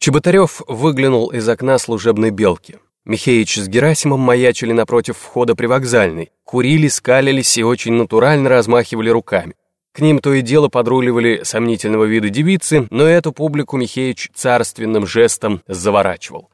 Чеботарев выглянул из окна служебной белки. Михеич с Герасимом маячили напротив входа привокзальной, курили, скалились и очень натурально размахивали руками. К ним то и дело подруливали сомнительного вида девицы, но эту публику Михеич царственным жестом заворачивал.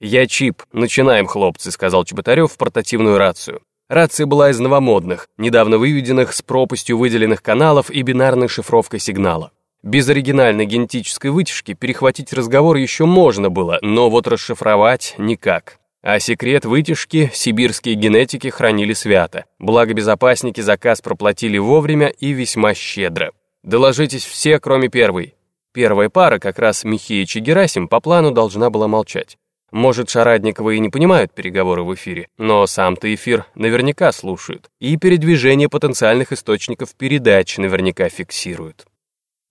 «Я Чип, начинаем, хлопцы», — сказал Чеботарев в портативную рацию. Рация была из новомодных, недавно выведенных с пропастью выделенных каналов и бинарной шифровкой сигнала. Без оригинальной генетической вытяжки перехватить разговор еще можно было, но вот расшифровать никак. А секрет вытяжки сибирские генетики хранили свято. Благо безопасники заказ проплатили вовремя и весьма щедро. Доложитесь все, кроме первой. Первая пара, как раз Михеич и Герасим, по плану должна была молчать. Может, Шарадниковы и не понимают переговоры в эфире, но сам-то эфир наверняка слушают, и передвижение потенциальных источников передач наверняка фиксируют.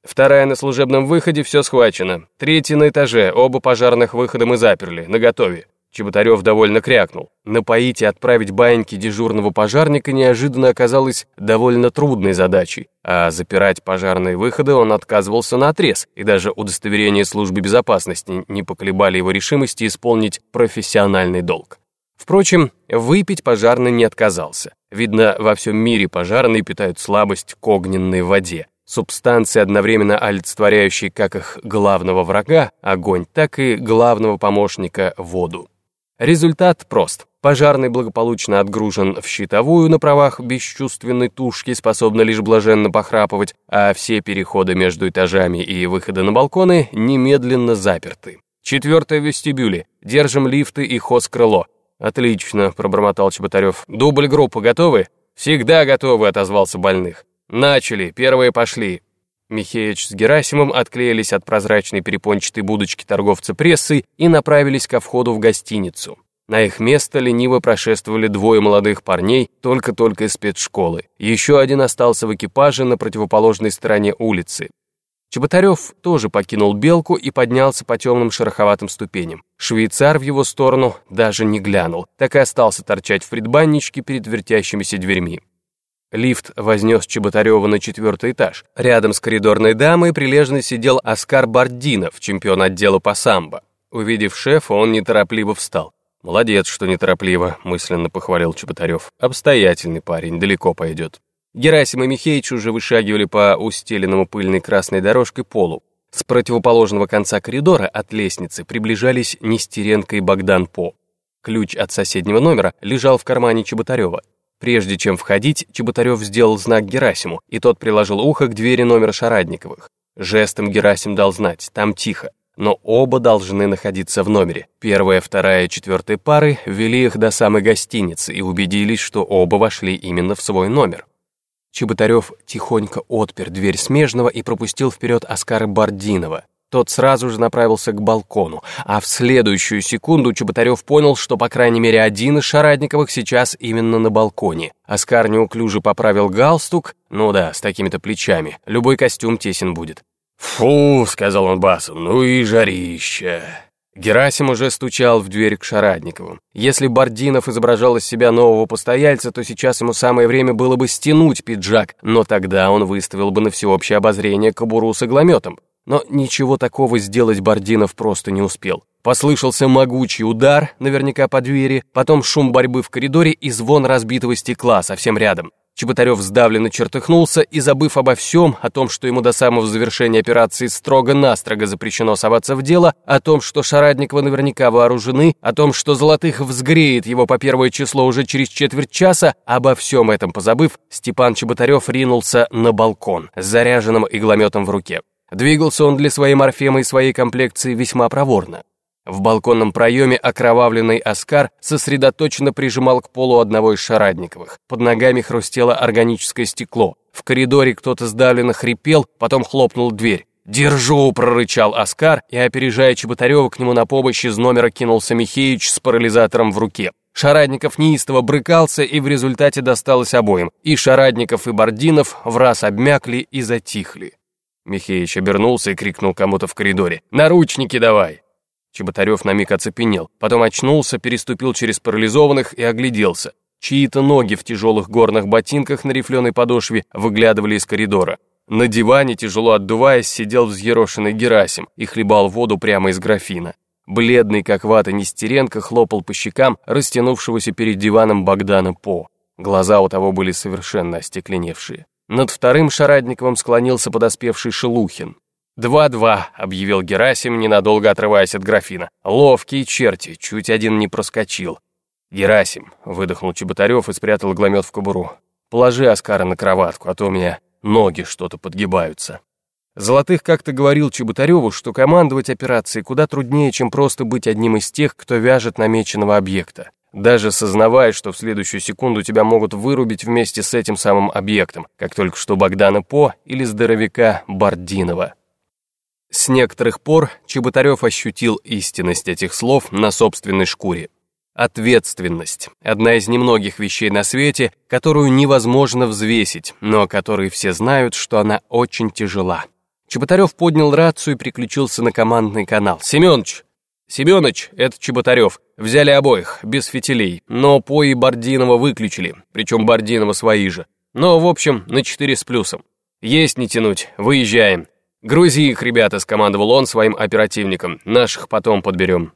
Вторая на служебном выходе, все схвачено. Третья на этаже, оба пожарных выхода мы заперли, наготове. Чеботарев довольно крякнул. Напоить и отправить баиньки дежурного пожарника неожиданно оказалось довольно трудной задачей, а запирать пожарные выходы он отказывался на отрез, и даже удостоверение службы безопасности не поколебали его решимости исполнить профессиональный долг. Впрочем, выпить пожарный не отказался. Видно, во всем мире пожарные питают слабость к огненной воде, субстанции, одновременно олицетворяющие как их главного врага, огонь, так и главного помощника, воду. Результат прост. Пожарный благополучно отгружен в щитовую на правах бесчувственной тушки, способна лишь блаженно похрапывать, а все переходы между этажами и выходы на балконы немедленно заперты. Четвертое в вестибюле. Держим лифты и хоз-крыло. «Отлично», — пробормотал Чеботарев. «Дубль группы готовы?» «Всегда готовы», — отозвался больных. «Начали, первые пошли». Михеич с Герасимом отклеились от прозрачной перепончатой будочки торговца прессой и направились ко входу в гостиницу. На их место лениво прошествовали двое молодых парней, только-только из спецшколы. Еще один остался в экипаже на противоположной стороне улицы. Чеботарев тоже покинул Белку и поднялся по темным шероховатым ступеням. Швейцар в его сторону даже не глянул, так и остался торчать в предбанничке перед вертящимися дверьми. Лифт вознес Чеботарева на четвертый этаж. Рядом с коридорной дамой прилежно сидел Оскар Бардинов, чемпион отдела по самбо. Увидев шефа, он неторопливо встал. «Молодец, что неторопливо», — мысленно похвалил Чеботарев. «Обстоятельный парень, далеко пойдет». Герасим и Михеич уже вышагивали по устеленному пыльной красной дорожкой полу. С противоположного конца коридора от лестницы приближались Нестеренко и Богдан По. Ключ от соседнего номера лежал в кармане Чеботарева. Прежде чем входить, Чеботарев сделал знак Герасиму, и тот приложил ухо к двери номера Шарадниковых. Жестом Герасим дал знать, там тихо, но оба должны находиться в номере. Первая, вторая, четвертая пары вели их до самой гостиницы и убедились, что оба вошли именно в свой номер. Чеботарев тихонько отпер дверь смежного и пропустил вперед Оскара Бардинова. Тот сразу же направился к балкону, а в следующую секунду Чеботарев понял, что по крайней мере один из Шарадниковых сейчас именно на балконе. Оскар неуклюже поправил галстук, ну да, с такими-то плечами, любой костюм тесен будет. «Фу», — сказал он басом, — «ну и жарища». Герасим уже стучал в дверь к Шарадниковым. Если Бардинов изображал из себя нового постояльца, то сейчас ему самое время было бы стянуть пиджак, но тогда он выставил бы на всеобщее обозрение кобуру с иглометом. Но ничего такого сделать Бординов просто не успел. Послышался могучий удар, наверняка по двери, потом шум борьбы в коридоре и звон разбитого стекла совсем рядом. Чеботарев сдавленно чертыхнулся и, забыв обо всем, о том, что ему до самого завершения операции строго-настрого запрещено соваться в дело, о том, что Шарадникова наверняка вооружены, о том, что Золотых взгреет его по первое число уже через четверть часа, обо всем этом позабыв, Степан Чеботарев ринулся на балкон с заряженным иглометом в руке. Двигался он для своей морфемы и своей комплекции весьма проворно. В балконном проеме окровавленный Оскар сосредоточенно прижимал к полу одного из Шарадниковых. Под ногами хрустело органическое стекло. В коридоре кто-то сдавленно хрипел, потом хлопнул дверь. «Держу!» — прорычал Оскар, и, опережая Чеботарева, к нему на помощь из номера кинулся Михеич с парализатором в руке. Шарадников неистово брыкался, и в результате досталось обоим. И Шарадников, и Бординов в раз обмякли и затихли. Михеич обернулся и крикнул кому-то в коридоре. «Наручники давай!» Чеботарев на миг оцепенел, потом очнулся, переступил через парализованных и огляделся. Чьи-то ноги в тяжелых горных ботинках на рифленой подошве выглядывали из коридора. На диване, тяжело отдуваясь, сидел взъерошенный Герасим и хлебал воду прямо из графина. Бледный, как вата Нестеренко, хлопал по щекам растянувшегося перед диваном Богдана По. Глаза у того были совершенно остекленевшие. Над вторым Шарадниковым склонился подоспевший Шелухин. «Два-два», — объявил Герасим, ненадолго отрываясь от графина. «Ловкие черти, чуть один не проскочил». «Герасим», — выдохнул Чеботарев и спрятал гломет в кобуру. «Положи Оскара на кроватку, а то у меня ноги что-то подгибаются. Золотых как-то говорил Чеботареву, что командовать операцией куда труднее, чем просто быть одним из тех, кто вяжет намеченного объекта. Даже сознавая, что в следующую секунду тебя могут вырубить вместе с этим самым объектом, как только что Богдана По или здоровяка Бардинова. С некоторых пор Чеботарев ощутил истинность этих слов на собственной шкуре. Ответственность – одна из немногих вещей на свете, которую невозможно взвесить, но о которой все знают, что она очень тяжела. Чеботарев поднял рацию и приключился на командный канал. «Семёныч! Семёныч, это Чеботарев. Взяли обоих, без фитилей, но По и Бардинова выключили, причем Бардинова свои же. Но, в общем, на четыре с плюсом. Есть не тянуть, выезжаем. Грузи их, ребята», – скомандовал он своим оперативникам. «Наших потом подберем».